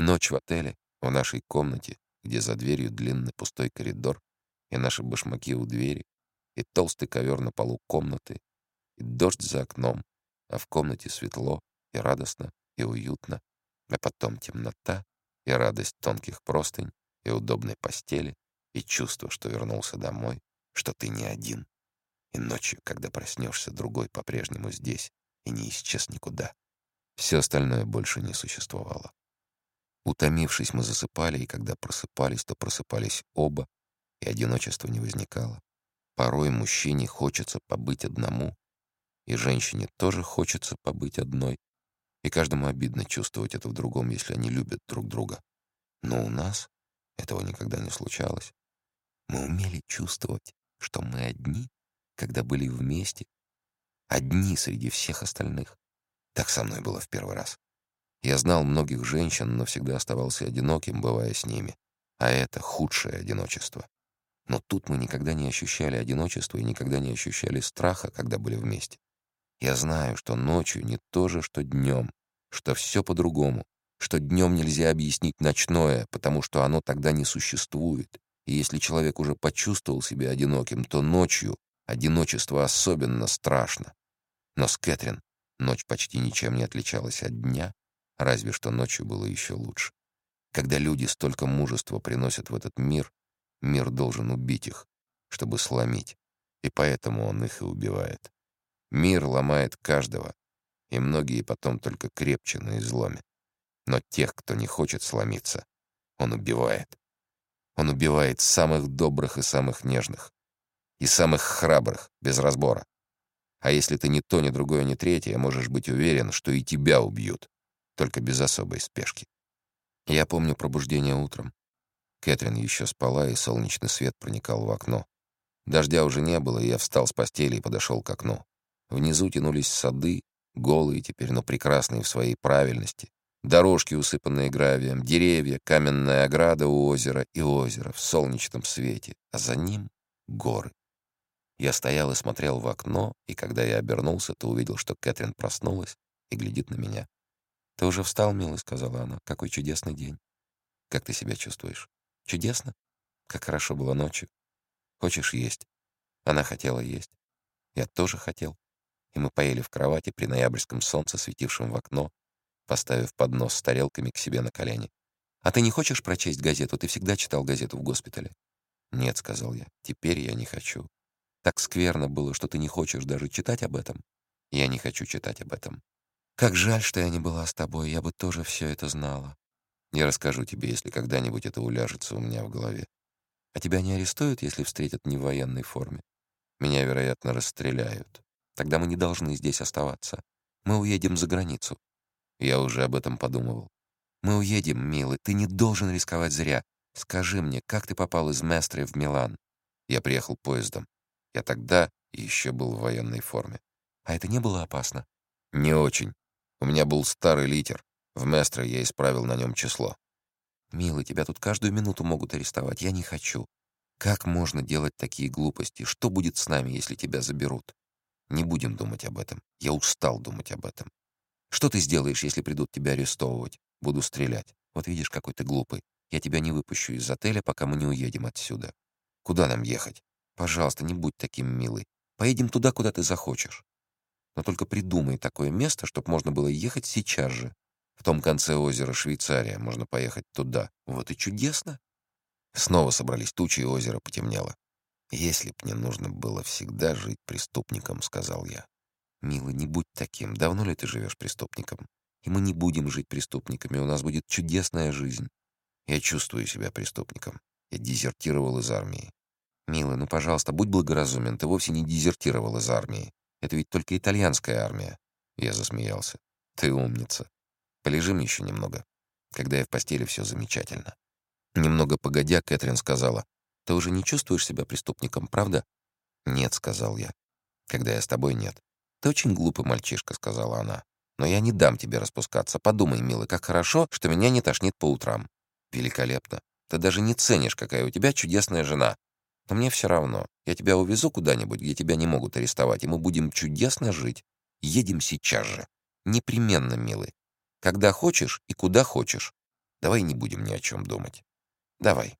Ночь в отеле, в нашей комнате, где за дверью длинный пустой коридор, и наши башмаки у двери, и толстый ковер на полу комнаты, и дождь за окном, а в комнате светло и радостно и уютно, а потом темнота и радость тонких простынь и удобной постели, и чувство, что вернулся домой, что ты не один. И ночью, когда проснешься, другой по-прежнему здесь и не исчез никуда. Все остальное больше не существовало. Утомившись, мы засыпали, и когда просыпались, то просыпались оба, и одиночества не возникало. Порой мужчине хочется побыть одному, и женщине тоже хочется побыть одной, и каждому обидно чувствовать это в другом, если они любят друг друга. Но у нас этого никогда не случалось. Мы умели чувствовать, что мы одни, когда были вместе, одни среди всех остальных. Так со мной было в первый раз. Я знал многих женщин, но всегда оставался одиноким, бывая с ними. А это худшее одиночество. Но тут мы никогда не ощущали одиночества и никогда не ощущали страха, когда были вместе. Я знаю, что ночью не то же, что днем, что все по-другому, что днем нельзя объяснить ночное, потому что оно тогда не существует. И если человек уже почувствовал себя одиноким, то ночью одиночество особенно страшно. Но с Кэтрин ночь почти ничем не отличалась от дня, разве что ночью было еще лучше. Когда люди столько мужества приносят в этот мир, мир должен убить их, чтобы сломить, и поэтому он их и убивает. Мир ломает каждого, и многие потом только крепче на изломе. Но тех, кто не хочет сломиться, он убивает. Он убивает самых добрых и самых нежных, и самых храбрых, без разбора. А если ты ни то, ни другое, ни третье, можешь быть уверен, что и тебя убьют, только без особой спешки. Я помню пробуждение утром. Кэтрин еще спала, и солнечный свет проникал в окно. Дождя уже не было, и я встал с постели и подошел к окну. Внизу тянулись сады, голые теперь, но прекрасные в своей правильности. Дорожки, усыпанные гравием, деревья, каменная ограда у озера и озеро в солнечном свете, а за ним — горы. Я стоял и смотрел в окно, и когда я обернулся, то увидел, что Кэтрин проснулась и глядит на меня. «Ты уже встал, милый?» — сказала она. «Какой чудесный день. Как ты себя чувствуешь? Чудесно? Как хорошо было ночью. Хочешь есть?» Она хотела есть. Я тоже хотел и мы поели в кровати при ноябрьском солнце, светившем в окно, поставив поднос с тарелками к себе на колени. «А ты не хочешь прочесть газету? Ты всегда читал газету в госпитале». «Нет», — сказал я, — «теперь я не хочу». «Так скверно было, что ты не хочешь даже читать об этом». «Я не хочу читать об этом». «Как жаль, что я не была с тобой, я бы тоже все это знала». «Я расскажу тебе, если когда-нибудь это уляжется у меня в голове». «А тебя не арестуют, если встретят не в военной форме?» «Меня, вероятно, расстреляют». Тогда мы не должны здесь оставаться. Мы уедем за границу. Я уже об этом подумывал. Мы уедем, милый, ты не должен рисковать зря. Скажи мне, как ты попал из Местре в Милан? Я приехал поездом. Я тогда еще был в военной форме. А это не было опасно? Не очень. У меня был старый литер. В Местре я исправил на нем число. Милый, тебя тут каждую минуту могут арестовать. Я не хочу. Как можно делать такие глупости? Что будет с нами, если тебя заберут? Не будем думать об этом. Я устал думать об этом. Что ты сделаешь, если придут тебя арестовывать? Буду стрелять. Вот видишь, какой ты глупый. Я тебя не выпущу из отеля, пока мы не уедем отсюда. Куда нам ехать? Пожалуйста, не будь таким милый. Поедем туда, куда ты захочешь. Но только придумай такое место, чтобы можно было ехать сейчас же. В том конце озера Швейцария. Можно поехать туда. Вот и чудесно. Снова собрались тучи, и озеро потемнело. «Если б мне нужно было всегда жить преступником», — сказал я. «Милый, не будь таким. Давно ли ты живешь преступником? И мы не будем жить преступниками, у нас будет чудесная жизнь. Я чувствую себя преступником. Я дезертировал из армии. Милый, ну, пожалуйста, будь благоразумен, ты вовсе не дезертировал из армии. Это ведь только итальянская армия». Я засмеялся. «Ты умница. Полежим еще немного. Когда я в постели, все замечательно». Немного погодя, Кэтрин сказала, ты уже не чувствуешь себя преступником, правда?» «Нет», — сказал я. «Когда я с тобой, нет». «Ты очень глупый мальчишка», — сказала она. «Но я не дам тебе распускаться. Подумай, милый, как хорошо, что меня не тошнит по утрам». «Великолепно. Ты даже не ценишь, какая у тебя чудесная жена. Но мне все равно. Я тебя увезу куда-нибудь, где тебя не могут арестовать, и мы будем чудесно жить. Едем сейчас же. Непременно, милый. Когда хочешь и куда хочешь. Давай не будем ни о чем думать. Давай.